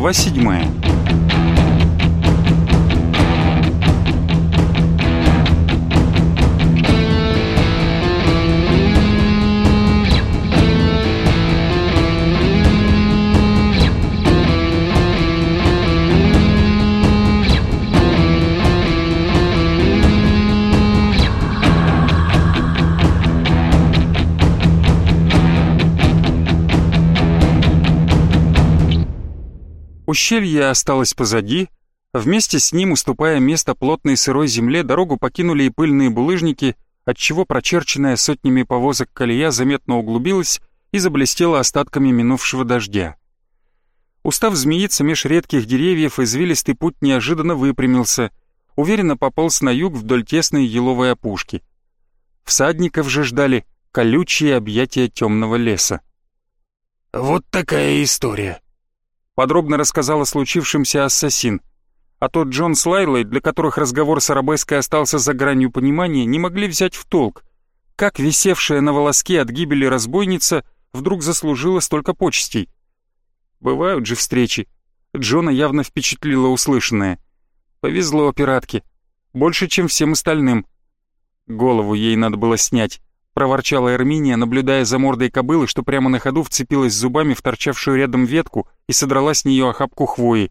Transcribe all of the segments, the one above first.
Глава седьмая. Ущелье осталось позади, вместе с ним, уступая место плотной сырой земле, дорогу покинули и пыльные булыжники, отчего прочерченная сотнями повозок колея заметно углубилась и заблестела остатками минувшего дождя. Устав змеиться меж редких деревьев, извилистый путь неожиданно выпрямился, уверенно пополз на юг вдоль тесной еловой опушки. Всадников же ждали колючие объятия темного леса. «Вот такая история», подробно рассказал о случившемся ассасин. А тот Джон с Лайлой, для которых разговор с Арабеской остался за гранью понимания, не могли взять в толк, как висевшая на волоске от гибели разбойница вдруг заслужила столько почестей. Бывают же встречи. Джона явно впечатлило услышанное. Повезло пиратке. Больше, чем всем остальным. Голову ей надо было снять проворчала Эрминия, наблюдая за мордой кобылы, что прямо на ходу вцепилась зубами в торчавшую рядом ветку и содрала с нее охапку хвои.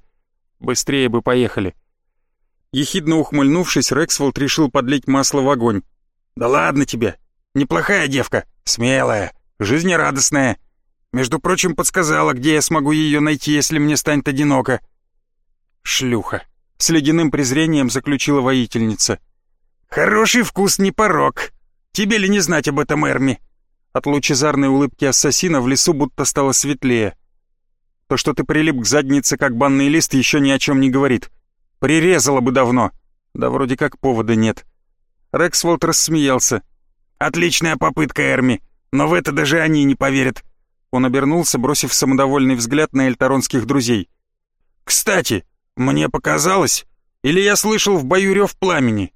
«Быстрее бы поехали». Ехидно ухмыльнувшись, Рексфолд решил подлить масло в огонь. «Да ладно тебе! Неплохая девка, смелая, жизнерадостная. Между прочим, подсказала, где я смогу ее найти, если мне станет одиноко». «Шлюха!» — с ледяным презрением заключила воительница. «Хороший вкус не порог», Тебе ли не знать об этом, Эрми?» От лучезарной улыбки ассасина в лесу будто стало светлее. То, что ты прилип к заднице, как банный лист, еще ни о чем не говорит. Прирезала бы давно. Да вроде как повода нет. Рексволд рассмеялся. «Отличная попытка, Эрми, но в это даже они не поверят». Он обернулся, бросив самодовольный взгляд на эльтаронских друзей. «Кстати, мне показалось, или я слышал в бою рев пламени?»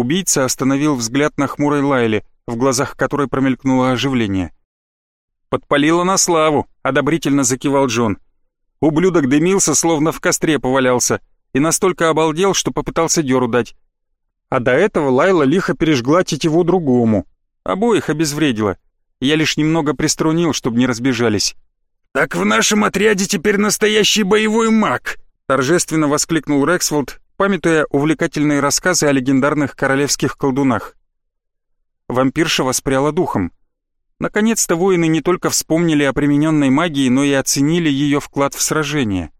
Убийца остановил взгляд на хмурой Лайле, в глазах которой промелькнуло оживление. «Подпалила на славу», — одобрительно закивал Джон. Ублюдок дымился, словно в костре повалялся, и настолько обалдел, что попытался дёру дать. А до этого Лайла лихо пережгла тетиву другому. Обоих обезвредила. Я лишь немного приструнил, чтобы не разбежались. «Так в нашем отряде теперь настоящий боевой маг!» торжественно воскликнул Рексфолд, памятуя увлекательные рассказы о легендарных королевских колдунах. Вампирша воспряла духом. Наконец-то воины не только вспомнили о примененной магии, но и оценили ее вклад в сражение.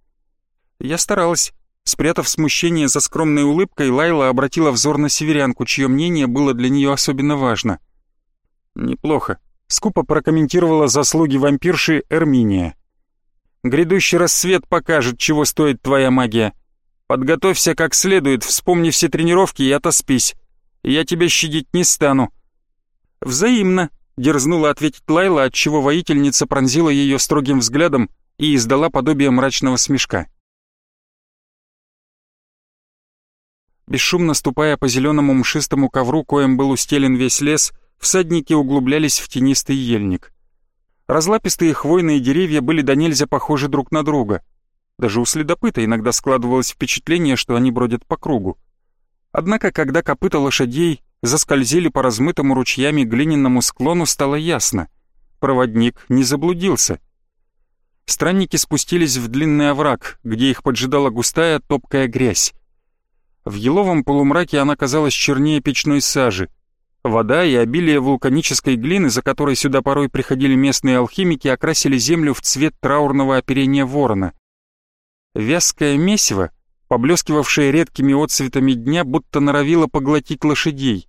Я старалась. Спрятав смущение за скромной улыбкой, Лайла обратила взор на северянку, чье мнение было для нее особенно важно. «Неплохо», — скупо прокомментировала заслуги вампирши Эрминия. «Грядущий рассвет покажет, чего стоит твоя магия. Подготовься как следует, вспомни все тренировки и отоспись. Я тебя щадить не стану». «Взаимно», — дерзнула ответить Лайла, отчего воительница пронзила ее строгим взглядом и издала подобие мрачного смешка. Бесшумно ступая по зеленому мшистому ковру, коем был устелен весь лес, всадники углублялись в тенистый ельник. Разлапистые хвойные деревья были до нельзя похожи друг на друга — даже у следопыта иногда складывалось впечатление, что они бродят по кругу. Однако, когда копыта лошадей заскользили по размытому ручьями глиняному склону, стало ясно. Проводник не заблудился. Странники спустились в длинный овраг, где их поджидала густая топкая грязь. В еловом полумраке она казалась чернее печной сажи. Вода и обилие вулканической глины, за которой сюда порой приходили местные алхимики, окрасили землю в цвет траурного оперения ворона. Вязкое месиво, поблескивавшее редкими отцветами дня, будто норовило поглотить лошадей.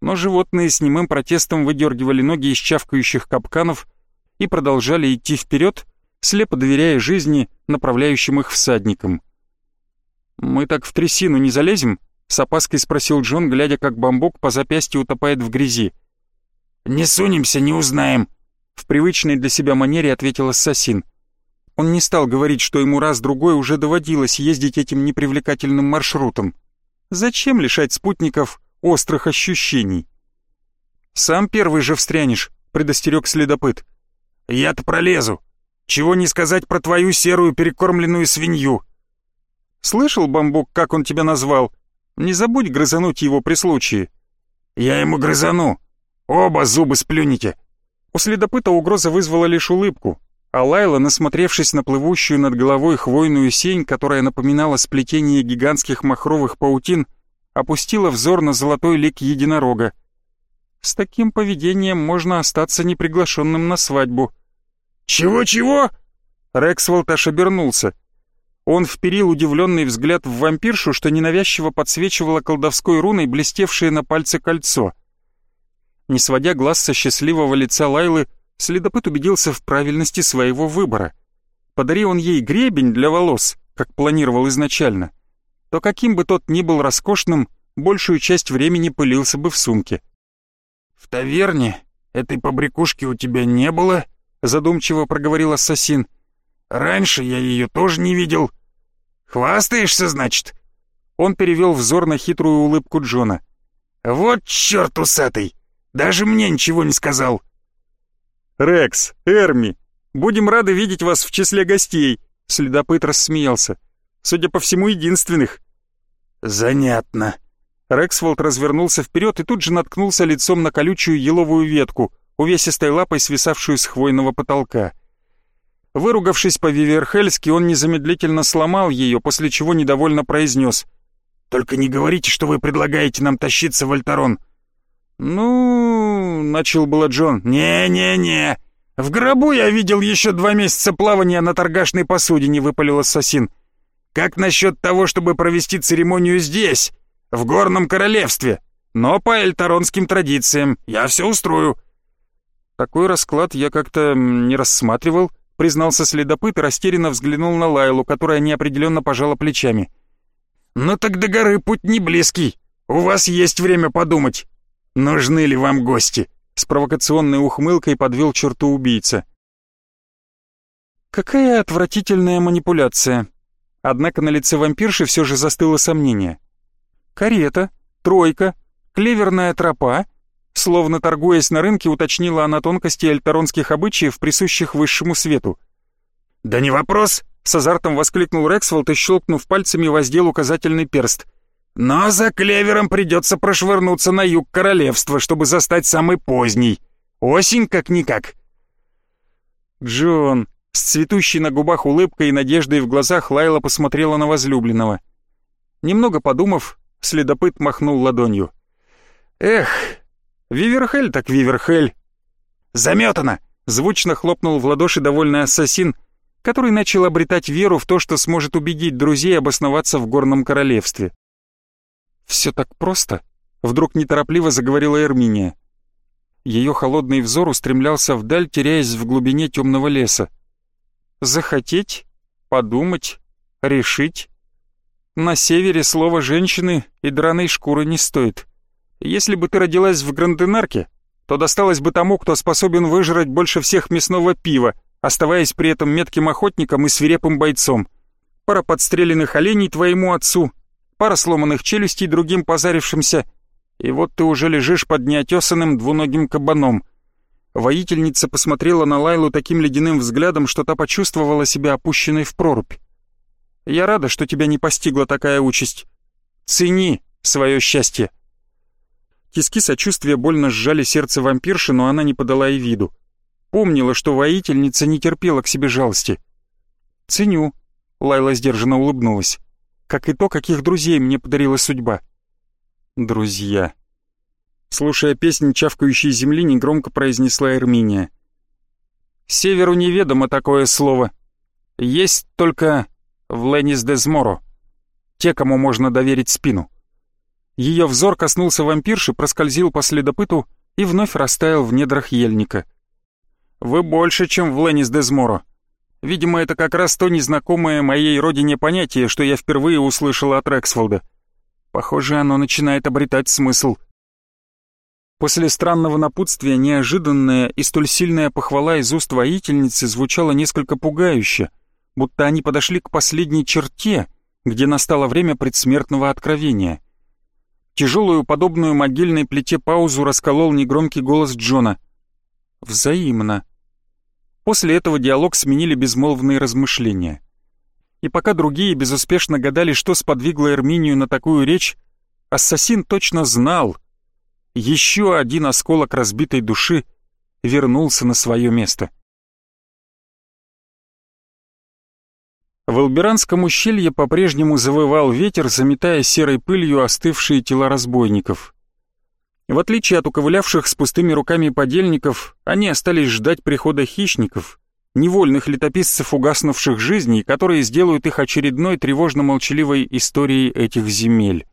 Но животные с немым протестом выдергивали ноги из чавкающих капканов и продолжали идти вперед, слепо доверяя жизни, направляющим их всадникам. «Мы так в трясину не залезем?» — с опаской спросил Джон, глядя, как бамбук по запястью утопает в грязи. «Не сунемся, не узнаем», — в привычной для себя манере ответил ассасин. Он не стал говорить, что ему раз-другой уже доводилось ездить этим непривлекательным маршрутом. Зачем лишать спутников острых ощущений? «Сам первый же встрянешь», — предостерег следопыт. «Я-то пролезу». Чего не сказать про твою серую перекормленную свинью?» «Слышал, Бамбук, как он тебя назвал? Не забудь грызануть его при случае». «Я ему грызану. Оба зубы сплюните». У следопыта угроза вызвала лишь улыбку, а Лайла, насмотревшись на плывущую над головой хвойную сень, которая напоминала сплетение гигантских махровых паутин, опустила взор на золотой лик единорога. С таким поведением можно остаться неприглашенным на свадьбу. «Чего-чего?» Рексволд аж обернулся. Он вперил удивленный взгляд в вампиршу, что ненавязчиво подсвечивало колдовской руной блестевшее на пальце кольцо. Не сводя глаз со счастливого лица Лайлы, следопыт убедился в правильности своего выбора. Подари он ей гребень для волос, как планировал изначально, то каким бы тот ни был роскошным, большую часть времени пылился бы в сумке. «В таверне этой побрякушки у тебя не было?» задумчиво проговорил ассасин. «Раньше я ее тоже не видел. Хвастаешься, значит?» Он перевел взор на хитрую улыбку Джона. «Вот черт усатый! Даже мне ничего не сказал!» «Рекс, Эрми, будем рады видеть вас в числе гостей!» Следопыт рассмеялся. «Судя по всему, единственных». «Занятно». Рексволд развернулся вперед и тут же наткнулся лицом на колючую еловую ветку, увесистой лапой свисавшую с хвойного потолка. Выругавшись по-виверхельски, он незамедлительно сломал ее, после чего недовольно произнес. «Только не говорите, что вы предлагаете нам тащиться в Альтарон». «Ну...» — начал было Джон. «Не-не-не! В гробу я видел еще два месяца плавания на торгашной посудине», — выпалил ассасин. «Как насчет того, чтобы провести церемонию здесь, в Горном Королевстве, но по эльтаронским традициям? Я все устрою». Такой расклад я как-то не рассматривал, признался следопыт и растерянно взглянул на Лайлу, которая неопределенно пожала плечами. «Ну так до горы путь не близкий. У вас есть время подумать. Нужны ли вам гости?» С провокационной ухмылкой подвел черту убийца. Какая отвратительная манипуляция. Однако на лице вампирши все же застыло сомнение. Карета, тройка, клеверная тропа — Словно торгуясь на рынке, уточнила она тонкости альтаронских обычаев, присущих высшему свету. «Да не вопрос!» — с азартом воскликнул Рексволд и, щелкнув пальцами, воздел указательный перст. «Но за клевером придется прошвырнуться на юг королевства, чтобы застать самый поздний. Осень как-никак». «Джон!» — с цветущей на губах улыбкой и надеждой в глазах Лайла посмотрела на возлюбленного. Немного подумав, следопыт махнул ладонью. «Эх, Виверхель так Виверхель. Заметано! Звучно хлопнул в ладоши довольный ассасин, который начал обретать веру в то, что сможет убедить друзей обосноваться в горном королевстве. «Все так просто», — вдруг неторопливо заговорила Эрминия. Ее холодный взор устремлялся вдаль, теряясь в глубине темного леса. «Захотеть, подумать, решить. На севере слово «женщины» и драной шкуры не стоит. Если бы ты родилась в Гранденарке, то досталось бы тому, кто способен выжрать больше всех мясного пива, оставаясь при этом метким охотником и свирепым бойцом. Пара подстреленных оленей твоему отцу, пара сломанных челюстей другим позарившимся, и вот ты уже лежишь под неотесанным двуногим кабаном. Воительница посмотрела на Лайлу таким ледяным взглядом, что та почувствовала себя опущенной в прорубь. «Я рада, что тебя не постигла такая участь. Цени свое счастье». Тиски сочувствия больно сжали сердце вампирши, но она не подала и виду. Помнила, что воительница не терпела к себе жалости. «Ценю», — Лайла сдержанно улыбнулась. «Как и то, каких друзей мне подарила судьба». «Друзья». Слушая песнь чавкающей земли, негромко произнесла Эрминия. «Северу неведомо такое слово. Есть только в Ленис Дезморо. Те, кому можно доверить спину». Ее взор коснулся вампирши, проскользил по следопыту и вновь растаял в недрах ельника. «Вы больше, чем в Ленис Дезморо. Видимо, это как раз то незнакомое моей родине понятие, что я впервые услышала от Рексфолда. Похоже, оно начинает обретать смысл». После странного напутствия неожиданная и столь сильная похвала из уст воительницы звучала несколько пугающе, будто они подошли к последней черте, где настало время предсмертного откровения — Тяжелую, подобную могильной плите паузу расколол негромкий голос Джона. «Взаимно». После этого диалог сменили безмолвные размышления. И пока другие безуспешно гадали, что сподвигло Эрминию на такую речь, ассасин точно знал. Еще один осколок разбитой души вернулся на свое место. В Элберанском ущелье по-прежнему завывал ветер, заметая серой пылью остывшие тела разбойников. В отличие от уковылявших с пустыми руками подельников, они остались ждать прихода хищников, невольных летописцев угаснувших жизней, которые сделают их очередной тревожно-молчаливой историей этих земель.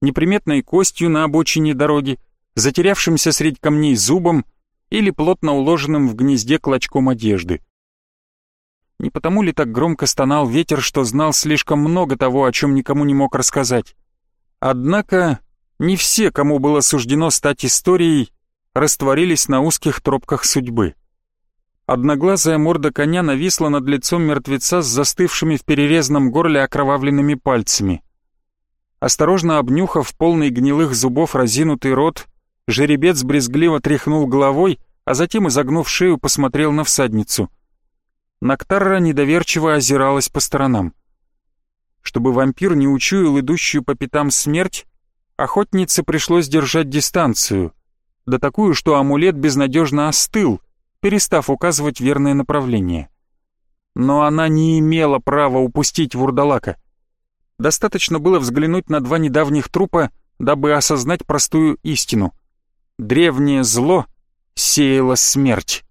Неприметной костью на обочине дороги, затерявшимся средь камней зубом или плотно уложенным в гнезде клочком одежды. Не потому ли так громко стонал ветер, что знал слишком много того, о чем никому не мог рассказать? Однако не все, кому было суждено стать историей, растворились на узких тропках судьбы. Одноглазая морда коня нависла над лицом мертвеца с застывшими в перерезанном горле окровавленными пальцами. Осторожно обнюхав полный гнилых зубов разинутый рот, жеребец брезгливо тряхнул головой, а затем, изогнув шею, посмотрел на всадницу. Нактарра недоверчиво озиралась по сторонам. Чтобы вампир не учуял идущую по пятам смерть, охотнице пришлось держать дистанцию, да такую, что амулет безнадежно остыл — перестав указывать верное направление. Но она не имела права упустить вурдалака. Достаточно было взглянуть на два недавних трупа, дабы осознать простую истину. Древнее зло сеяло смерть.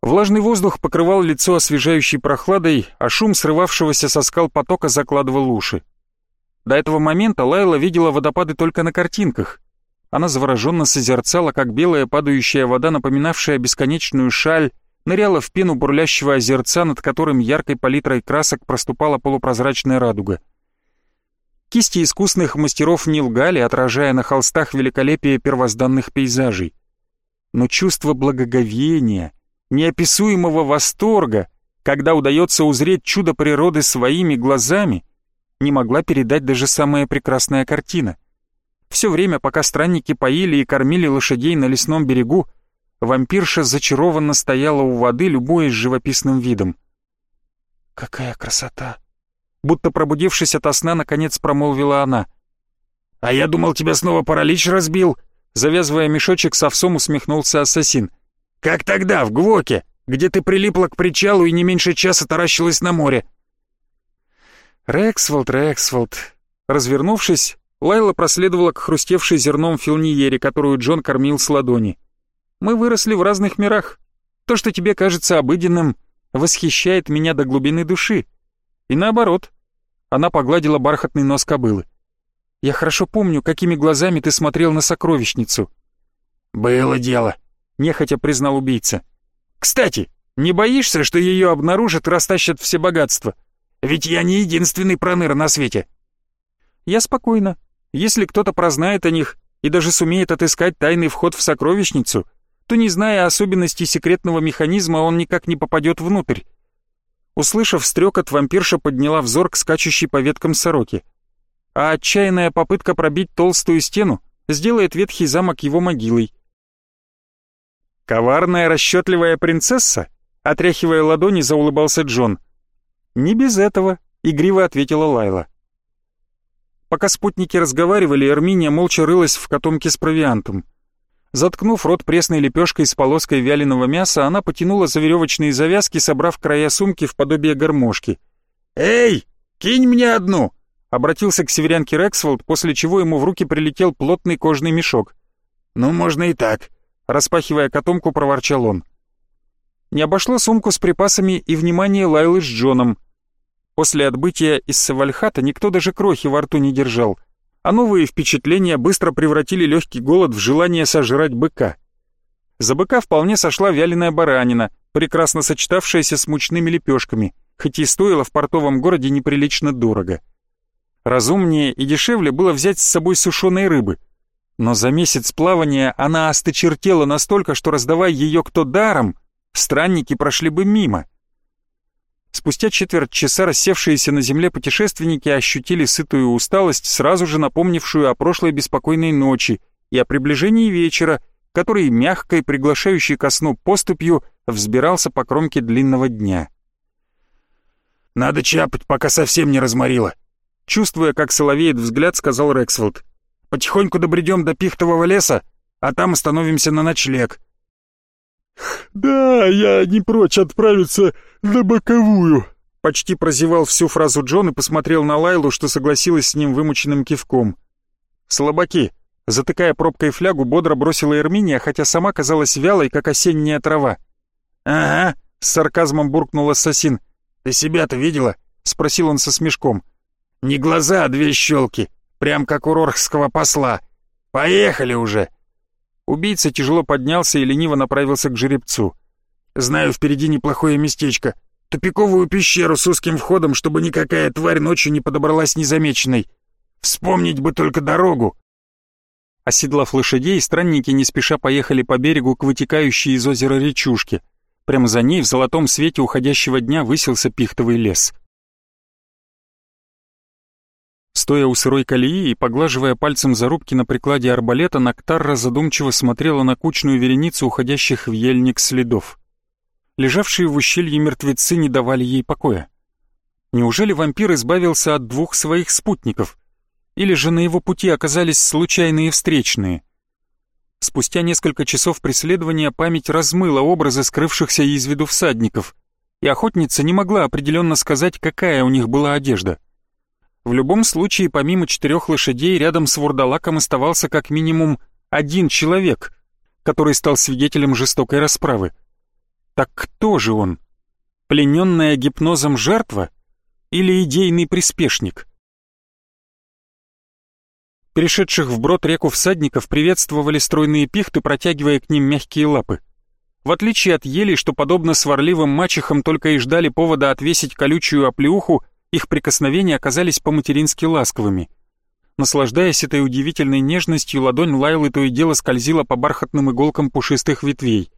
Влажный воздух покрывал лицо освежающей прохладой, а шум срывавшегося со скал потока закладывал уши. До этого момента Лайла видела водопады только на картинках, она завороженно созерцала, как белая падающая вода, напоминавшая бесконечную шаль, ныряла в пену бурлящего озерца, над которым яркой палитрой красок проступала полупрозрачная радуга. Кисти искусных мастеров не лгали, отражая на холстах великолепие первозданных пейзажей. Но чувство благоговения, неописуемого восторга, когда удается узреть чудо природы своими глазами, не могла передать даже самая прекрасная картина. Все время, пока странники поили и кормили лошадей на лесном берегу, вампирша зачарованно стояла у воды, любуясь живописным видом. «Какая красота!» Будто пробудившись ото сна, наконец промолвила она. «А я думал, тебя снова паралич разбил!» Завязывая мешочек с овсом, усмехнулся ассасин. «Как тогда, в Гвоке, где ты прилипла к причалу и не меньше часа таращилась на море?» «Рексволд, Рексволд!» Развернувшись, Лайла проследовала к хрустевшей зерном филниере, которую Джон кормил с ладони. «Мы выросли в разных мирах. То, что тебе кажется обыденным, восхищает меня до глубины души. И наоборот». Она погладила бархатный нос кобылы. «Я хорошо помню, какими глазами ты смотрел на сокровищницу». «Было дело», — нехотя признал убийца. «Кстати, не боишься, что ее обнаружат и растащат все богатства? Ведь я не единственный проныр на свете». «Я спокойно. Если кто-то прознает о них и даже сумеет отыскать тайный вход в сокровищницу, то, не зная особенностей секретного механизма, он никак не попадет внутрь. Услышав стрекот, вампирша подняла взор к скачущей по веткам сороки. А отчаянная попытка пробить толстую стену сделает ветхий замок его могилой. «Коварная расчетливая принцесса?» Отряхивая ладони, заулыбался Джон. «Не без этого», — игриво ответила Лайла. Пока спутники разговаривали, Эрминия молча рылась в котомке с провиантом. Заткнув рот пресной лепешкой с полоской вяленого мяса, она потянула за веревочные завязки, собрав края сумки в подобие гармошки. «Эй, кинь мне одну!» Обратился к северянке Рексфолд, после чего ему в руки прилетел плотный кожный мешок. «Ну, можно и так», — распахивая котомку, проворчал он. Не обошло сумку с припасами и внимание Лайлы с Джоном — После отбытия из Савальхата никто даже крохи во рту не держал, а новые впечатления быстро превратили легкий голод в желание сожрать быка. За быка вполне сошла вяленая баранина, прекрасно сочетавшаяся с мучными лепешками, хоть и стоила в портовом городе неприлично дорого. Разумнее и дешевле было взять с собой сушеной рыбы, но за месяц плавания она осточертела настолько, что раздавая ее кто даром, странники прошли бы мимо. Спустя четверть часа рассевшиеся на земле путешественники ощутили сытую усталость, сразу же напомнившую о прошлой беспокойной ночи и о приближении вечера, который мягкой, приглашающей ко сну поступью, взбирался по кромке длинного дня. «Надо чапать, пока совсем не разморило», чувствуя, как соловеет взгляд, сказал Рексфилд. «Потихоньку добредем до пихтового леса, а там остановимся на ночлег». «Да, я не прочь отправиться на боковую», Почти прозевал всю фразу Джон и посмотрел на Лайлу, что согласилась с ним вымученным кивком. «Слабаки!» Затыкая пробкой флягу, бодро бросила Эрминия, хотя сама казалась вялой, как осенняя трава. «Ага», — с сарказмом буркнул ассасин. «Ты себя-то видела?» — спросил он со смешком. «Не глаза, а две щелки, прям как у рорхского посла. Поехали уже!» Убийца тяжело поднялся и лениво направился к жеребцу. «Знаю, впереди неплохое местечко. Тупиковую пещеру с узким входом, чтобы никакая тварь ночью не подобралась незамеченной. Вспомнить бы только дорогу!» Оседлав лошадей, странники не спеша поехали по берегу к вытекающей из озера речушке. Прямо за ней в золотом свете уходящего дня высился пихтовый лес. Стоя у сырой колеи и поглаживая пальцем зарубки на прикладе арбалета, Нактарра задумчиво смотрела на кучную вереницу уходящих в ельник следов. Лежавшие в ущелье мертвецы не давали ей покоя. Неужели вампир избавился от двух своих спутников? Или же на его пути оказались случайные встречные? Спустя несколько часов преследования память размыла образы скрывшихся из виду всадников, и охотница не могла определенно сказать, какая у них была одежда — в любом случае, помимо четырех лошадей, рядом с вурдалаком оставался как минимум один человек, который стал свидетелем жестокой расправы. Так кто же он? Плененная гипнозом жертва или идейный приспешник? Перешедших вброд реку всадников приветствовали стройные пихты, протягивая к ним мягкие лапы. В отличие от елей, что подобно сварливым мачехам только и ждали повода отвесить колючую оплеуху, их прикосновения оказались по-матерински ласковыми. Наслаждаясь этой удивительной нежностью, ладонь Лайлы то и дело скользила по бархатным иголкам пушистых ветвей.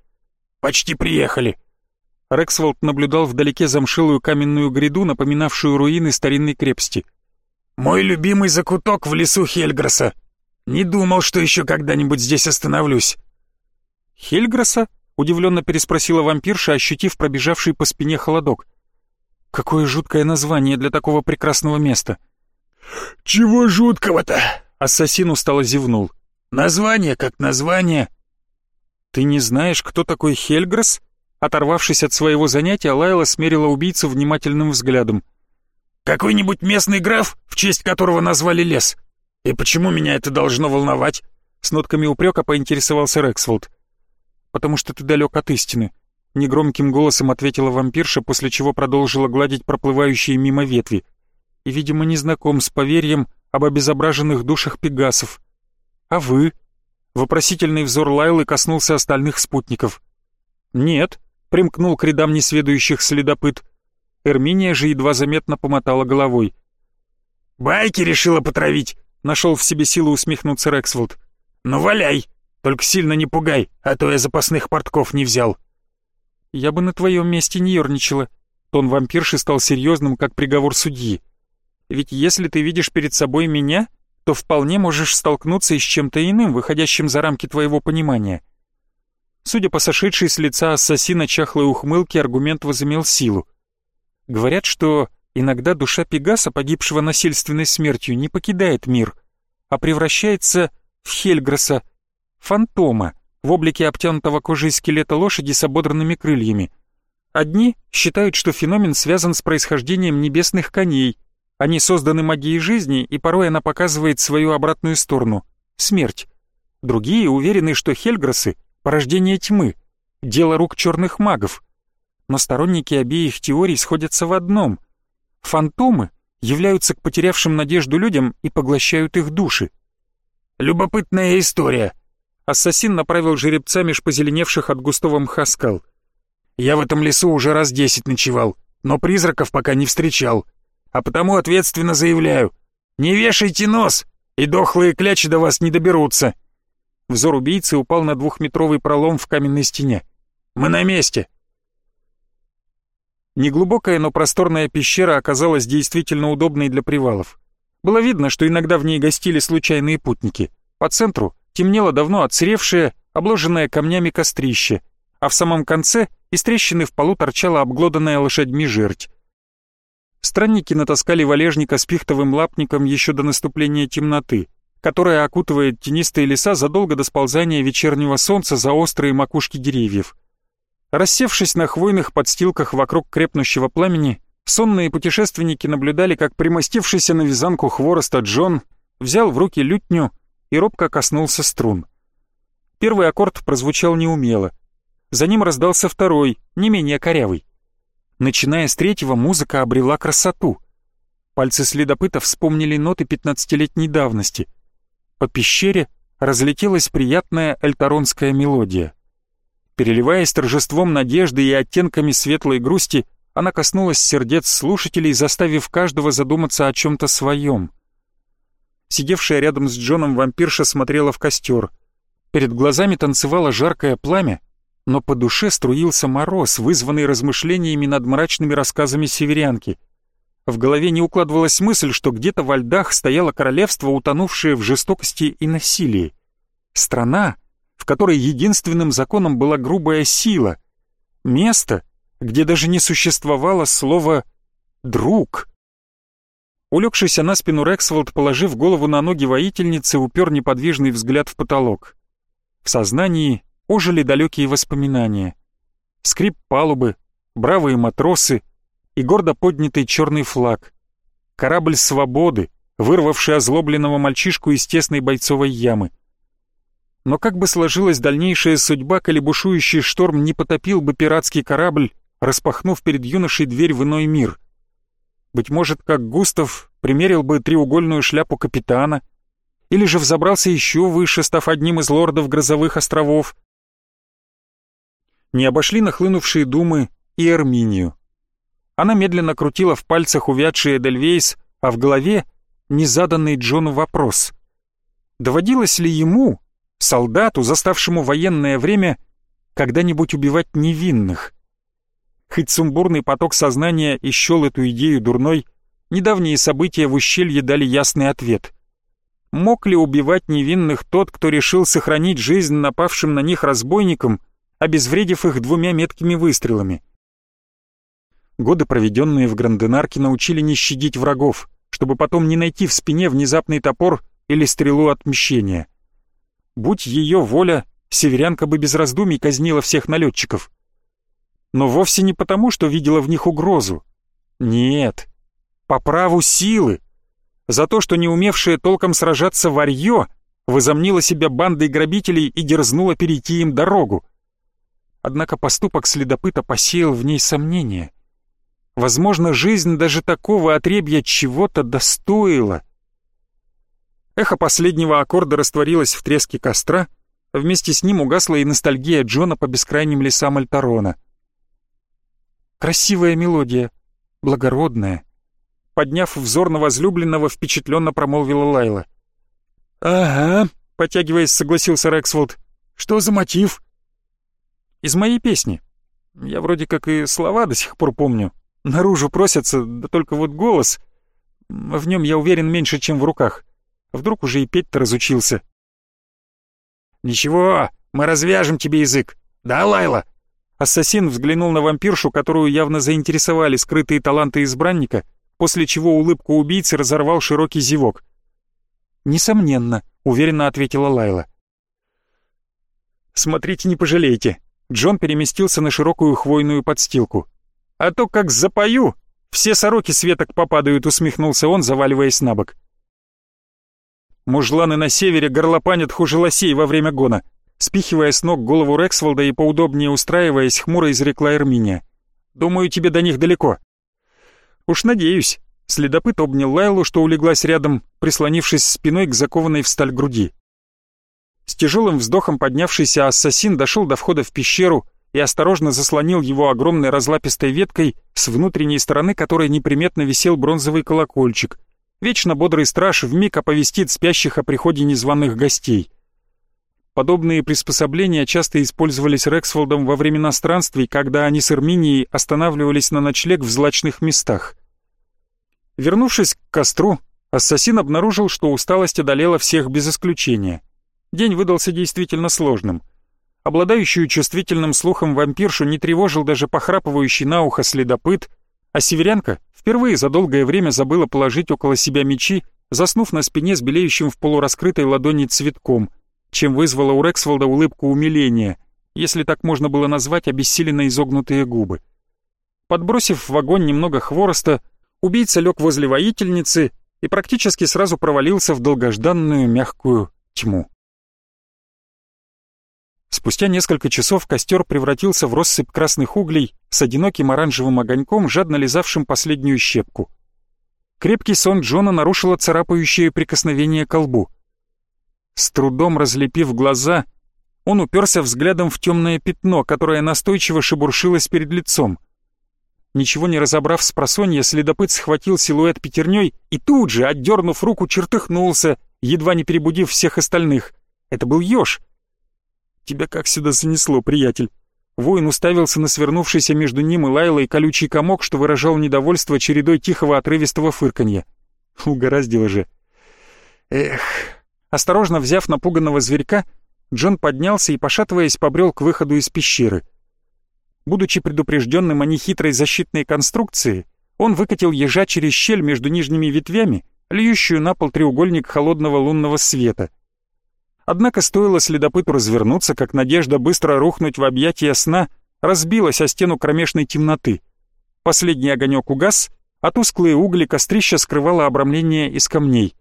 «Почти приехали!» Рексволд наблюдал вдалеке замшилую каменную гряду, напоминавшую руины старинной крепости. «Мой любимый закуток в лесу Хельграса. Не думал, что еще когда-нибудь здесь остановлюсь». «Хельграса?» — удивленно переспросила вампирша, ощутив пробежавший по спине холодок. Какое жуткое название для такого прекрасного места. «Чего жуткого-то?» Ассасин устало зевнул. «Название как название». «Ты не знаешь, кто такой Хельграс?» Оторвавшись от своего занятия, Лайла смерила убийцу внимательным взглядом. «Какой-нибудь местный граф, в честь которого назвали лес? И почему меня это должно волновать?» С нотками упрека поинтересовался Рексфолд. «Потому что ты далек от истины. Негромким голосом ответила вампирша, после чего продолжила гладить проплывающие мимо ветви. И, видимо, не знаком с поверьем об обезображенных душах пегасов. «А вы?» Вопросительный взор Лайлы коснулся остальных спутников. «Нет», — примкнул к рядам несведущих следопыт. Эрминия же едва заметно помотала головой. «Байки решила потравить», — нашел в себе силы усмехнуться Рексволд. «Ну валяй, только сильно не пугай, а то я запасных портков не взял». Я бы на твоем месте не ерничала. Тон вампирши стал серьезным, как приговор судьи. Ведь если ты видишь перед собой меня, то вполне можешь столкнуться и с чем-то иным, выходящим за рамки твоего понимания. Судя по сошедшей с лица ассасина чахлой ухмылки, аргумент возымел силу. Говорят, что иногда душа Пегаса, погибшего насильственной смертью, не покидает мир, а превращается в Хельграса, фантома, в облике обтянутого кожей скелета лошади с ободранными крыльями. Одни считают, что феномен связан с происхождением небесных коней. Они созданы магией жизни, и порой она показывает свою обратную сторону — смерть. Другие уверены, что Хельграсы — порождение тьмы, дело рук черных магов. Но сторонники обеих теорий сходятся в одном. Фантомы являются к потерявшим надежду людям и поглощают их души. «Любопытная история», Ассасин направил жеребца меж позеленевших от густого мха скал. «Я в этом лесу уже раз десять ночевал, но призраков пока не встречал. А потому ответственно заявляю, не вешайте нос, и дохлые клячи до вас не доберутся». Взор убийцы упал на двухметровый пролом в каменной стене. «Мы на месте!» Неглубокая, но просторная пещера оказалась действительно удобной для привалов. Было видно, что иногда в ней гостили случайные путники. По центру темнело давно отсыревшее, обложенное камнями кострище, а в самом конце из трещины в полу торчала обглоданная лошадьми жерть. Странники натаскали валежника с пихтовым лапником еще до наступления темноты, которая окутывает тенистые леса задолго до сползания вечернего солнца за острые макушки деревьев. Рассевшись на хвойных подстилках вокруг крепнущего пламени, сонные путешественники наблюдали, как примостившийся на вязанку хвороста Джон взял в руки лютню и робко коснулся струн. Первый аккорд прозвучал неумело. За ним раздался второй, не менее корявый. Начиная с третьего, музыка обрела красоту. Пальцы следопыта вспомнили ноты пятнадцатилетней давности. По пещере разлетелась приятная альтаронская мелодия. Переливаясь торжеством надежды и оттенками светлой грусти, она коснулась сердец слушателей, заставив каждого задуматься о чем-то своем. Сидевшая рядом с Джоном вампирша смотрела в костер. Перед глазами танцевало жаркое пламя, но по душе струился мороз, вызванный размышлениями над мрачными рассказами северянки. В голове не укладывалась мысль, что где-то во льдах стояло королевство, утонувшее в жестокости и насилии. Страна, в которой единственным законом была грубая сила. Место, где даже не существовало слова «друг». Улегшийся на спину Рексволд, положив голову на ноги воительницы, упер неподвижный взгляд в потолок. В сознании ожили далекие воспоминания. Скрип палубы, бравые матросы и гордо поднятый черный флаг. Корабль свободы, вырвавший озлобленного мальчишку из тесной бойцовой ямы. Но как бы сложилась дальнейшая судьба, коли шторм не потопил бы пиратский корабль, распахнув перед юношей дверь в иной мир — быть может, как Густав примерил бы треугольную шляпу капитана, или же взобрался еще выше, став одним из лордов Грозовых островов. Не обошли нахлынувшие думы и Арминию. Она медленно крутила в пальцах увядший Эдельвейс, а в голове незаданный Джону вопрос. Доводилось ли ему, солдату, заставшему военное время, когда-нибудь убивать невинных? Хоть сумбурный поток сознания и счел эту идею дурной, недавние события в ущелье дали ясный ответ. Мог ли убивать невинных тот, кто решил сохранить жизнь напавшим на них разбойникам, обезвредив их двумя меткими выстрелами? Годы, проведенные в Гранденарке, научили не щадить врагов, чтобы потом не найти в спине внезапный топор или стрелу отмщения. Будь ее воля, северянка бы без раздумий казнила всех налетчиков но вовсе не потому, что видела в них угрозу. Нет, по праву силы. За то, что не умевшая толком сражаться варьё возомнила себя бандой грабителей и дерзнула перейти им дорогу. Однако поступок следопыта посеял в ней сомнения. Возможно, жизнь даже такого отребья чего-то достоила. Эхо последнего аккорда растворилось в треске костра, вместе с ним угасла и ностальгия Джона по бескрайним лесам Альтарона. Красивая мелодия, благородная. Подняв взор на возлюбленного, впечатленно промолвила Лайла. «Ага», — потягиваясь, согласился Рексфолд. «Что за мотив?» «Из моей песни. Я вроде как и слова до сих пор помню. Наружу просятся, да только вот голос. В нем я уверен меньше, чем в руках. Вдруг уже и петь-то разучился». «Ничего, мы развяжем тебе язык. Да, Лайла?» Ассасин взглянул на вампиршу, которую явно заинтересовали скрытые таланты избранника, после чего улыбку убийцы разорвал широкий зевок. «Несомненно», — уверенно ответила Лайла. «Смотрите, не пожалеете». Джон переместился на широкую хвойную подстилку. «А то как запою, все сороки с веток попадают», — усмехнулся он, заваливаясь на бок. Мужланы на севере горлопанят хуже лосей во время гона. Спихивая с ног голову Рексволда и поудобнее устраиваясь, хмуро изрекла Эрминия. «Думаю, тебе до них далеко». «Уж надеюсь». Следопыт обнял Лайлу, что улеглась рядом, прислонившись спиной к закованной в сталь груди. С тяжелым вздохом поднявшийся ассасин дошел до входа в пещеру и осторожно заслонил его огромной разлапистой веткой, с внутренней стороны которой неприметно висел бронзовый колокольчик. Вечно бодрый страж вмиг оповестит спящих о приходе незваных гостей. Подобные приспособления часто использовались Рексфолдом во времена странствий, когда они с Эрминией останавливались на ночлег в злачных местах. Вернувшись к костру, ассасин обнаружил, что усталость одолела всех без исключения. День выдался действительно сложным. Обладающую чувствительным слухом вампиршу не тревожил даже похрапывающий на ухо следопыт, а северянка впервые за долгое время забыла положить около себя мечи, заснув на спине с белеющим в полураскрытой ладони цветком, чем вызвала у Рексволда улыбку умиления, если так можно было назвать обессиленно изогнутые губы. Подбросив в огонь немного хвороста, убийца лег возле воительницы и практически сразу провалился в долгожданную мягкую тьму. Спустя несколько часов костер превратился в россыпь красных углей с одиноким оранжевым огоньком, жадно лизавшим последнюю щепку. Крепкий сон Джона нарушило царапающее прикосновение к лбу. С трудом разлепив глаза, он уперся взглядом в темное пятно, которое настойчиво шебуршилось перед лицом. Ничего не разобрав с просонья, следопыт схватил силуэт пятерней и тут же, отдернув руку, чертыхнулся, едва не перебудив всех остальных. Это был еж — Тебя как сюда занесло, приятель?» Воин уставился на свернувшийся между ним и Лайлой колючий комок, что выражал недовольство чередой тихого отрывистого фырканья. Угораздило же. Эх. Осторожно взяв напуганного зверька, Джон поднялся и, пошатываясь, побрел к выходу из пещеры. Будучи предупрежденным о нехитрой защитной конструкции, он выкатил ежа через щель между нижними ветвями, льющую на пол треугольник холодного лунного света — Однако стоило следопыту развернуться, как надежда быстро рухнуть в объятия сна разбилась о стену кромешной темноты. Последний огонек угас, а тусклые угли кострища скрывало обрамление из камней.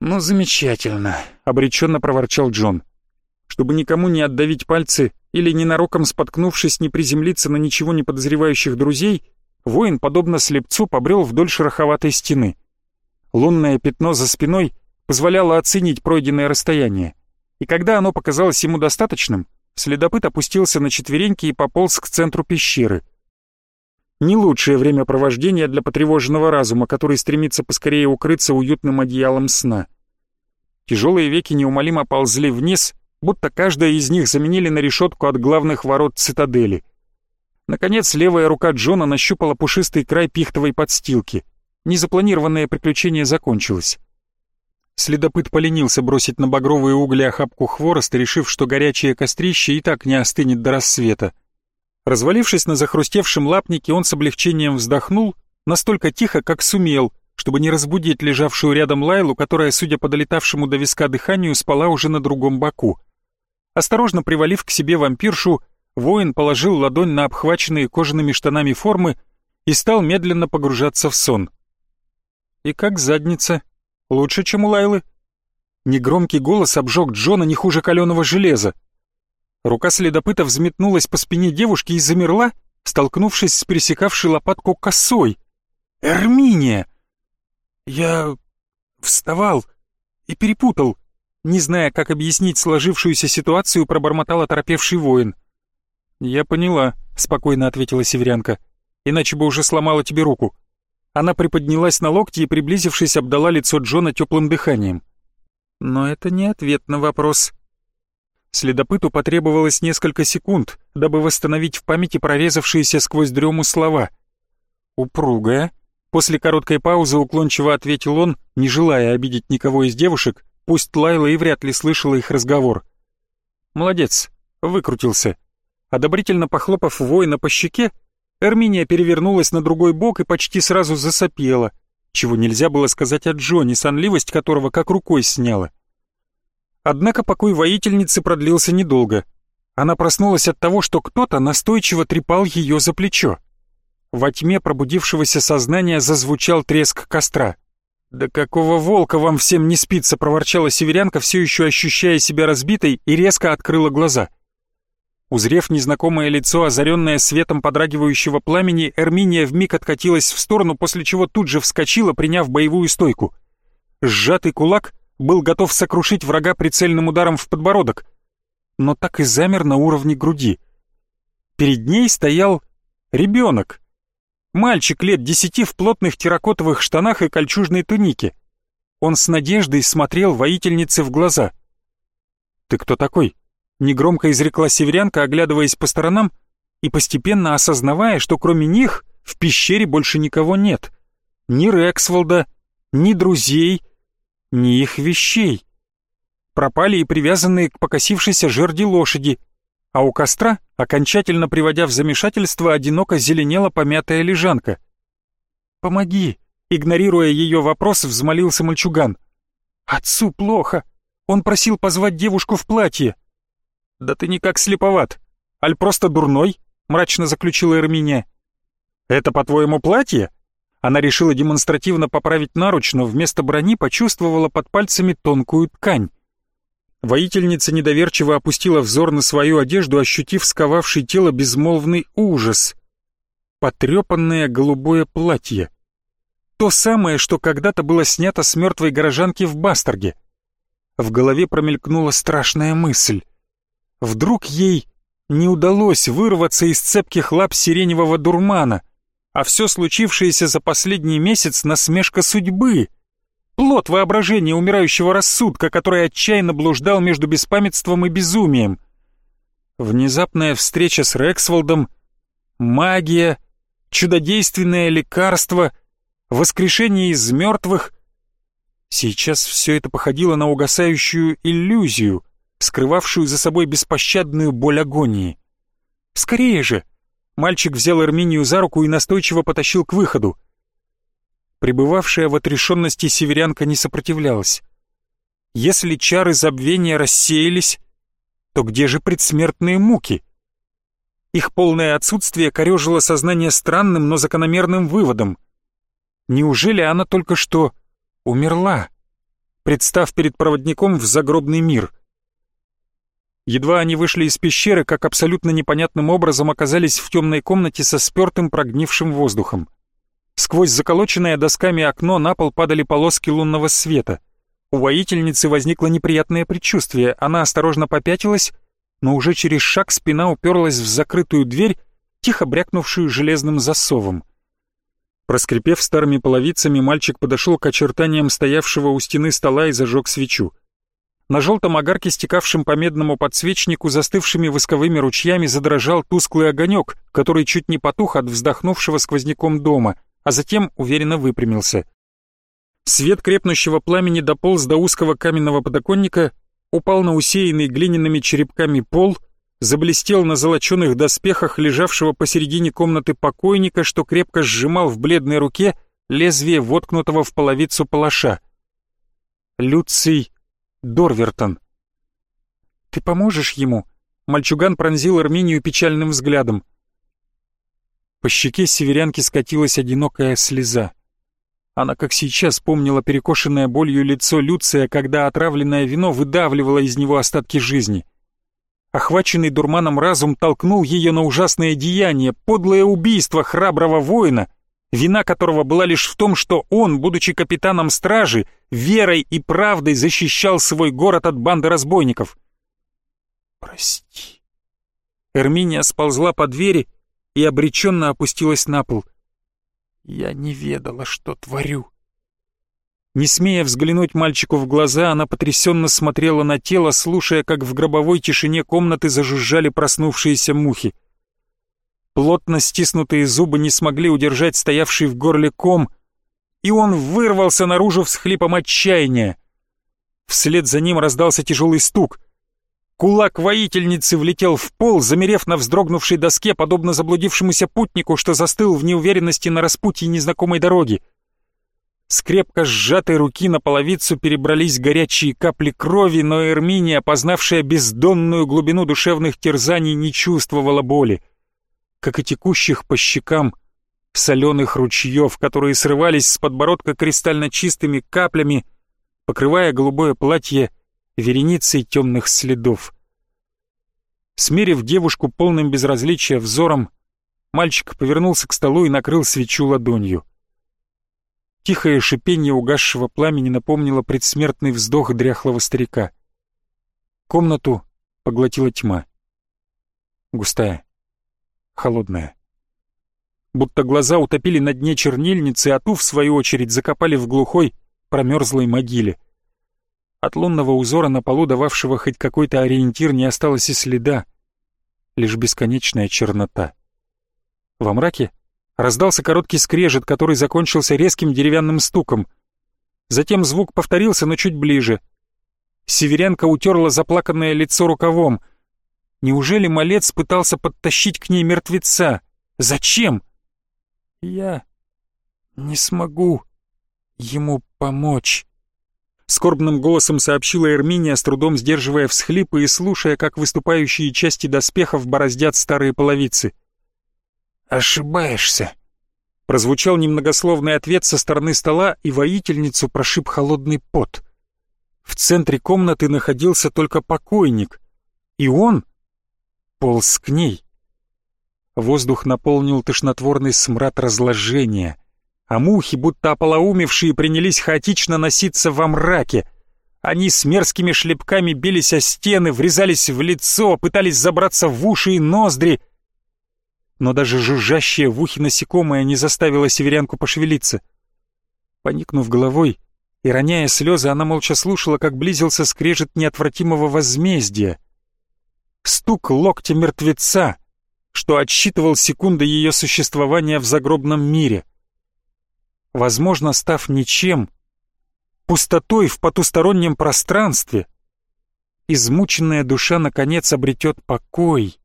«Ну, замечательно», — обреченно проворчал Джон. Чтобы никому не отдавить пальцы или ненароком споткнувшись не приземлиться на ничего не подозревающих друзей, воин, подобно слепцу, побрел вдоль шероховатой стены. Лунное пятно за спиной — позволяло оценить пройденное расстояние, и когда оно показалось ему достаточным, следопыт опустился на четвереньки и пополз к центру пещеры. Не лучшее времяпровождение для потревоженного разума, который стремится поскорее укрыться уютным одеялом сна. Тяжелые веки неумолимо ползли вниз, будто каждая из них заменили на решетку от главных ворот цитадели. Наконец, левая рука Джона нащупала пушистый край пихтовой подстилки. Незапланированное приключение закончилось. Следопыт поленился бросить на багровые угли охапку хвороста, решив, что горячее кострище и так не остынет до рассвета. Развалившись на захрустевшем лапнике, он с облегчением вздохнул, настолько тихо, как сумел, чтобы не разбудить лежавшую рядом Лайлу, которая, судя по долетавшему до виска дыханию, спала уже на другом боку. Осторожно привалив к себе вампиршу, воин положил ладонь на обхваченные кожаными штанами формы и стал медленно погружаться в сон. «И как задница?» Лучше, чем у Лайлы. Негромкий голос обжег Джона не хуже каленого железа. Рука следопыта взметнулась по спине девушки и замерла, столкнувшись с пересекавшей лопатку косой. «Эрминия!» Я вставал и перепутал. Не зная, как объяснить сложившуюся ситуацию, пробормотал оторопевший воин. «Я поняла», — спокойно ответила северянка. «Иначе бы уже сломала тебе руку». Она приподнялась на локти и, приблизившись, обдала лицо Джона теплым дыханием. Но это не ответ на вопрос. Следопыту потребовалось несколько секунд, дабы восстановить в памяти прорезавшиеся сквозь дрему слова. «Упругая», — после короткой паузы уклончиво ответил он, не желая обидеть никого из девушек, пусть Лайла и вряд ли слышала их разговор. «Молодец, выкрутился». Одобрительно похлопав воина по щеке, Эрминия перевернулась на другой бок и почти сразу засопела, чего нельзя было сказать о Джонни, сонливость которого как рукой сняла. Однако покой воительницы продлился недолго. Она проснулась от того, что кто-то настойчиво трепал ее за плечо. Во тьме пробудившегося сознания зазвучал треск костра. «Да какого волка вам всем не спится?» — проворчала северянка, все еще ощущая себя разбитой, и резко открыла глаза — Узрев незнакомое лицо, озаренное светом подрагивающего пламени, Эрминия вмиг откатилась в сторону, после чего тут же вскочила, приняв боевую стойку. Сжатый кулак был готов сокрушить врага прицельным ударом в подбородок, но так и замер на уровне груди. Перед ней стоял ребенок. Мальчик лет десяти в плотных терракотовых штанах и кольчужной тунике. Он с надеждой смотрел воительнице в глаза. «Ты кто такой?» негромко изрекла северянка, оглядываясь по сторонам и постепенно осознавая, что кроме них в пещере больше никого нет. Ни Рексволда, ни друзей, ни их вещей. пропали и привязанные к покосившейся жерди лошади, а у костра, окончательно приводя в замешательство, одиноко зеленела помятая лежанка. «Помоги!» — игнорируя ее вопрос, взмолился мальчуган. «Отцу плохо. Он просил позвать девушку в платье». «Да ты никак слеповат. Аль просто дурной?» — мрачно заключила Эрминия. «Это, по-твоему, платье?» Она решила демонстративно поправить наруч, но вместо брони почувствовала под пальцами тонкую ткань. Воительница недоверчиво опустила взор на свою одежду, ощутив сковавший тело безмолвный ужас. Потрепанное голубое платье. То самое, что когда-то было снято с мертвой горожанки в Бастерге. В голове промелькнула страшная мысль. Вдруг ей не удалось вырваться из цепких лап сиреневого дурмана, а все случившееся за последний месяц насмешка судьбы — Плод воображения умирающего рассудка, который отчаянно блуждал между беспамятством и безумием. Внезапная встреча с Рексволдом, магия, чудодейственное лекарство, воскрешение из мертвых. Сейчас все это походило на угасающую иллюзию, скрывавшую за собой беспощадную боль агонии. «Скорее же!» Мальчик взял Эрминию за руку и настойчиво потащил к выходу. Пребывавшая в отрешенности северянка не сопротивлялась. Если чары забвения рассеялись, то где же предсмертные муки? Их полное отсутствие корежило сознание странным, но закономерным выводом. Неужели она только что умерла, представ перед проводником в загробный мир? Едва они вышли из пещеры, как абсолютно непонятным образом оказались в темной комнате со спертым прогнившим воздухом. Сквозь заколоченное досками окно на пол падали полоски лунного света. У воительницы возникло неприятное предчувствие. Она осторожно попятилась, но уже через шаг спина уперлась в закрытую дверь, тихо брякнувшую железным засовом. Проскрипев старыми половицами, мальчик подошел к очертаниям стоявшего у стены стола и зажег свечу. На желтом огарке, стекавшем по медному подсвечнику, застывшими восковыми ручьями задрожал тусклый огонек, который чуть не потух от вздохнувшего сквозняком дома — а затем уверенно выпрямился. Свет крепнущего пламени дополз до узкого каменного подоконника, упал на усеянный глиняными черепками пол, заблестел на золоченых доспехах лежавшего посередине комнаты покойника, что крепко сжимал в бледной руке лезвие воткнутого в половицу палаша. Люций Дорвертон. «Ты поможешь ему?» Мальчуган пронзил Армению печальным взглядом. По щеке северянки скатилась одинокая слеза. Она как сейчас помнила перекошенное болью лицо Люция, когда отравленное вино выдавливало из него остатки жизни. Охваченный дурманом разум толкнул ее на ужасное деяние, подлое убийство храброго воина, вина которого была лишь в том, что он, будучи капитаном стражи, верой и правдой защищал свой город от банды разбойников. «Прости». Эрминия сползла по двери, и обреченно опустилась на пол. «Я не ведала, что творю». Не смея взглянуть мальчику в глаза, она потрясенно смотрела на тело, слушая, как в гробовой тишине комнаты зажужжали проснувшиеся мухи. Плотно стиснутые зубы не смогли удержать стоявший в горле ком, и он вырвался наружу всхлипом отчаяния. Вслед за ним раздался тяжелый стук. Кулак воительницы влетел в пол, замерев на вздрогнувшей доске, подобно заблудившемуся путнику, что застыл в неуверенности на распутье незнакомой дороги. С крепко сжатой руки на половицу перебрались горячие капли крови, но Эрминия, познавшая бездонную глубину душевных терзаний, не чувствовала боли. Как и текущих по щекам соленых ручьев, которые срывались с подбородка кристально чистыми каплями, покрывая голубое платье вереницей темных следов. Смерив девушку полным безразличия взором, мальчик повернулся к столу и накрыл свечу ладонью. Тихое шипение угасшего пламени напомнило предсмертный вздох дряхлого старика. Комнату поглотила тьма. Густая, холодная. Будто глаза утопили на дне чернильницы, а ту, в свою очередь, закопали в глухой, промерзлой могиле. От лунного узора на полу, дававшего хоть какой-то ориентир, не осталось и следа. Лишь бесконечная чернота. Во мраке раздался короткий скрежет, который закончился резким деревянным стуком. Затем звук повторился, но чуть ближе. Северянка утерла заплаканное лицо рукавом. Неужели малец пытался подтащить к ней мертвеца? Зачем? Я не смогу ему помочь. Скорбным голосом сообщила Эрминия, с трудом сдерживая всхлипы и слушая, как выступающие части доспехов бороздят старые половицы. «Ошибаешься», — прозвучал немногословный ответ со стороны стола, и воительницу прошиб холодный пот. В центре комнаты находился только покойник, и он полз к ней. Воздух наполнил тошнотворный смрад разложения — а мухи, будто ополоумевшие, принялись хаотично носиться во мраке. Они с мерзкими шлепками бились о стены, врезались в лицо, пытались забраться в уши и ноздри. Но даже жужжащее в ухе насекомое не заставило северянку пошевелиться. Поникнув головой и роняя слезы, она молча слушала, как близился скрежет неотвратимого возмездия. Стук локтя мертвеца, что отсчитывал секунды ее существования в загробном мире — возможно, став ничем, пустотой в потустороннем пространстве, измученная душа наконец обретет покой.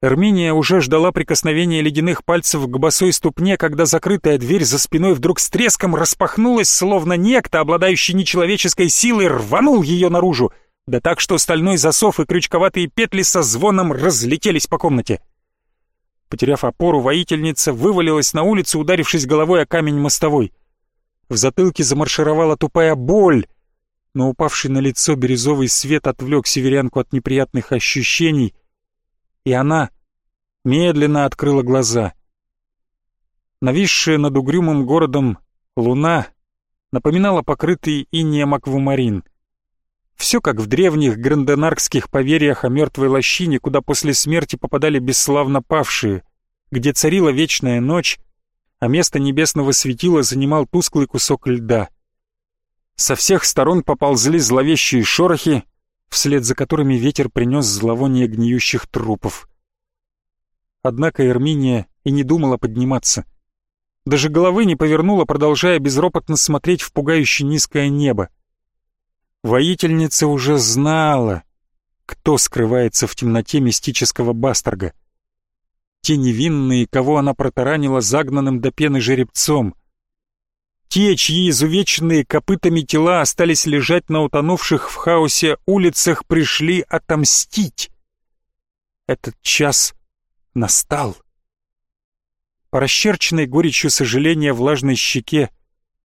Эрминия уже ждала прикосновения ледяных пальцев к босой ступне, когда закрытая дверь за спиной вдруг с треском распахнулась, словно некто, обладающий нечеловеческой силой, рванул ее наружу, да так, что стальной засов и крючковатые петли со звоном разлетелись по комнате. Потеряв опору, воительница вывалилась на улицу, ударившись головой о камень мостовой. В затылке замаршировала тупая боль, но упавший на лицо бирюзовый свет отвлек северянку от неприятных ощущений, и она медленно открыла глаза. Нависшая над угрюмым городом луна напоминала покрытый инеем аквамарин. Все как в древних гранденаркских поверьях о мертвой лощине, куда после смерти попадали бесславно павшие, где царила вечная ночь, а место небесного светила занимал тусклый кусок льда. Со всех сторон поползли зловещие шорохи, вслед за которыми ветер принес зловоние гниющих трупов. Однако Эрминия и не думала подниматься. Даже головы не повернула, продолжая безропотно смотреть в пугающе низкое небо. Воительница уже знала, кто скрывается в темноте мистического басторга. Те невинные, кого она протаранила загнанным до пены жеребцом. Те, чьи изувеченные копытами тела остались лежать на утонувших в хаосе улицах, пришли отомстить. Этот час настал. По расчерченной горечью сожаления влажной щеке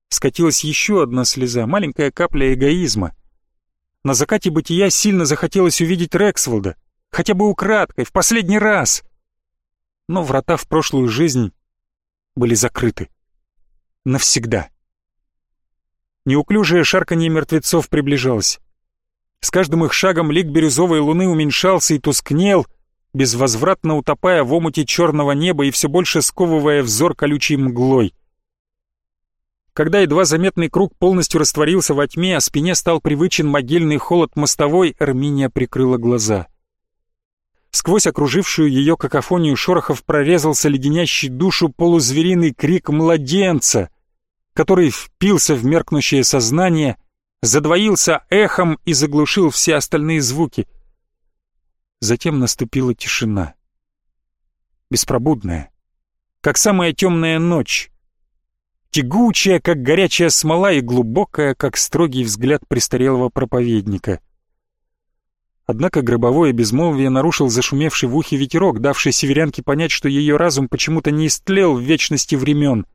скатилась еще одна слеза, маленькая капля эгоизма — на закате бытия сильно захотелось увидеть Рексволда, хотя бы украдкой, в последний раз. Но врата в прошлую жизнь были закрыты. Навсегда. Неуклюжее шарканье мертвецов приближалось. С каждым их шагом лик бирюзовой луны уменьшался и тускнел, безвозвратно утопая в омуте черного неба и все больше сковывая взор колючей мглой. Когда едва заметный круг полностью растворился во тьме, а спине стал привычен могильный холод мостовой, Эрминия прикрыла глаза. Сквозь окружившую ее какофонию шорохов прорезался леденящий душу полузвериный крик младенца, который впился в меркнущее сознание, задвоился эхом и заглушил все остальные звуки. Затем наступила тишина. Беспробудная, как самая темная ночь, тягучая, как горячая смола, и глубокая, как строгий взгляд престарелого проповедника. Однако гробовое безмолвие нарушил зашумевший в ухе ветерок, давший северянке понять, что ее разум почему-то не истлел в вечности времен.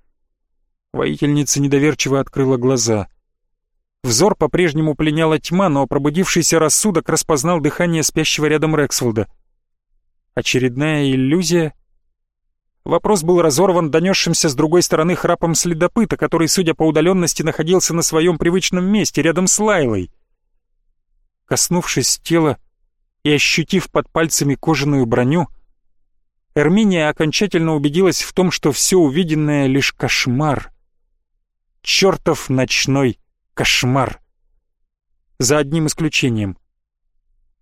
Воительница недоверчиво открыла глаза. Взор по-прежнему пленяла тьма, но пробудившийся рассудок распознал дыхание спящего рядом Рексфолда. Очередная иллюзия — Вопрос был разорван донесшимся с другой стороны храпом следопыта, который, судя по удаленности, находился на своем привычном месте, рядом с Лайлой. Коснувшись тела и ощутив под пальцами кожаную броню, Эрминия окончательно убедилась в том, что все увиденное — лишь кошмар. Чертов ночной кошмар. За одним исключением.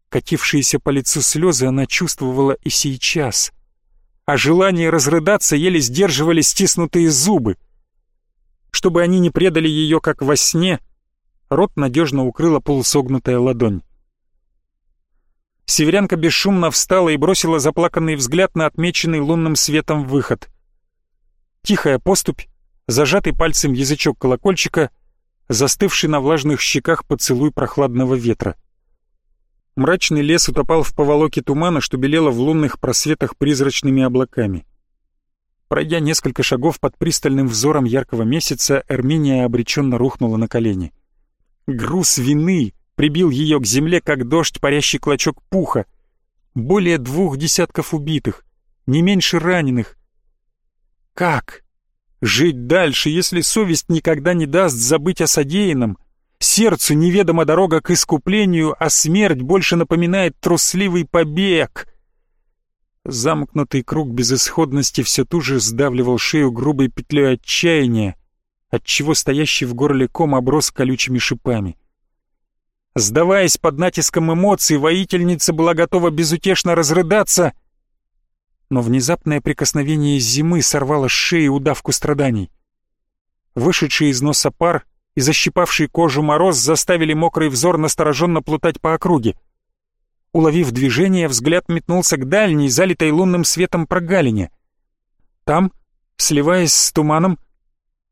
Катившиеся по лицу слезы она чувствовала и сейчас — а желание разрыдаться еле сдерживали стиснутые зубы. Чтобы они не предали ее, как во сне, рот надежно укрыла полусогнутая ладонь. Северянка бесшумно встала и бросила заплаканный взгляд на отмеченный лунным светом выход. Тихая поступь, зажатый пальцем язычок колокольчика, застывший на влажных щеках поцелуй прохладного ветра. Мрачный лес утопал в поволоке тумана, что белело в лунных просветах призрачными облаками. Пройдя несколько шагов под пристальным взором яркого месяца, Эрминия обреченно рухнула на колени. Груз вины прибил ее к земле, как дождь, парящий клочок пуха. Более двух десятков убитых, не меньше раненых. Как жить дальше, если совесть никогда не даст забыть о содеянном? Сердцу неведома дорога к искуплению, а смерть больше напоминает трусливый побег — Замкнутый круг безысходности все туже сдавливал шею грубой петлей отчаяния, отчего стоящий в горле ком оброс колючими шипами. Сдаваясь под натиском эмоций, воительница была готова безутешно разрыдаться, но внезапное прикосновение зимы сорвало с шеи удавку страданий. Вышедший из носа пар и защипавший кожу мороз заставили мокрый взор настороженно плутать по округе. Уловив движение, взгляд метнулся к дальней, залитой лунным светом прогалине. Там, сливаясь с туманом,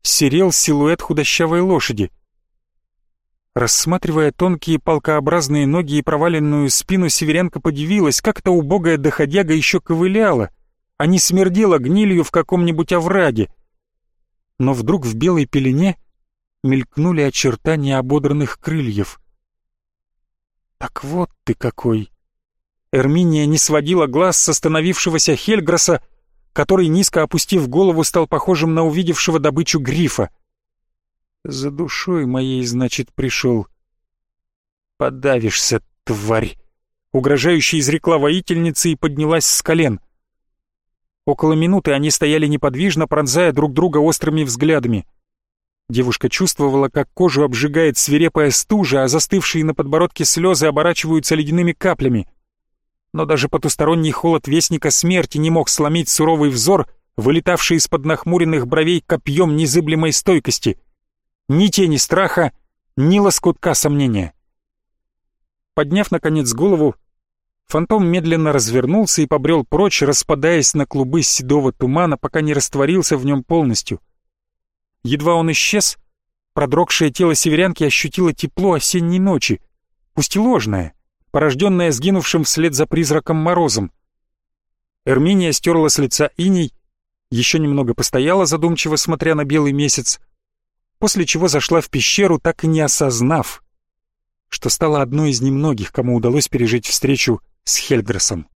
серел силуэт худощавой лошади. Рассматривая тонкие палкообразные ноги и проваленную спину, северянка подивилась, как эта убогая доходяга еще ковыляла, а не смердела гнилью в каком-нибудь овраге. Но вдруг в белой пелене мелькнули очертания ободранных крыльев. «Так вот ты какой!» Эрминия не сводила глаз с остановившегося Хельграса, который, низко опустив голову, стал похожим на увидевшего добычу грифа. «За душой моей, значит, пришел. Подавишься, тварь!» Угрожающе изрекла воительница и поднялась с колен. Около минуты они стояли неподвижно, пронзая друг друга острыми взглядами. Девушка чувствовала, как кожу обжигает свирепая стужа, а застывшие на подбородке слезы оборачиваются ледяными каплями но даже потусторонний холод Вестника Смерти не мог сломить суровый взор, вылетавший из-под нахмуренных бровей копьем незыблемой стойкости. Ни тени страха, ни лоскутка сомнения. Подняв, наконец, голову, фантом медленно развернулся и побрел прочь, распадаясь на клубы седого тумана, пока не растворился в нем полностью. Едва он исчез, продрогшее тело северянки ощутило тепло осенней ночи, пусть и ложное, порожденная сгинувшим вслед за призраком морозом. Эрминия стерла с лица иней, еще немного постояла задумчиво, смотря на белый месяц, после чего зашла в пещеру, так и не осознав, что стала одной из немногих, кому удалось пережить встречу с Хельграсом.